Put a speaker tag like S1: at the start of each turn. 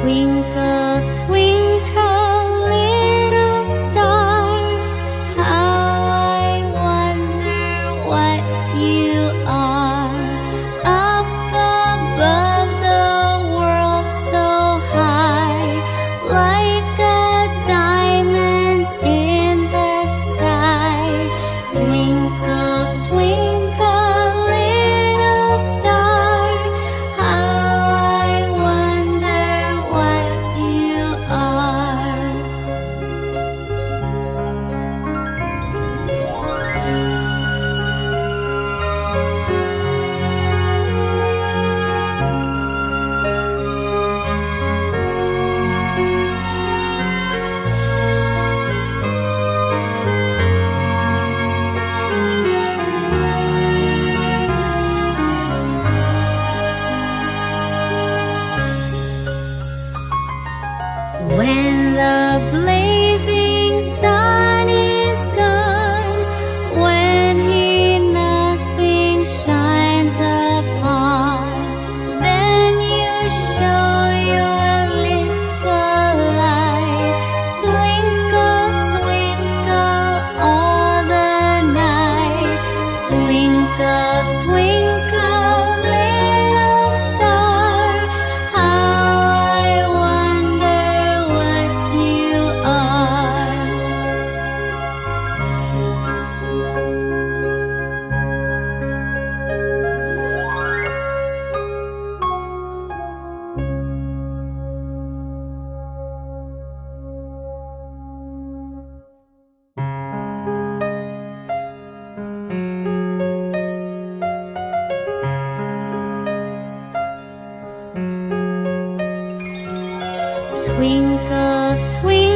S1: twinkle, twinkle. lovely. Twinkle, twinkle.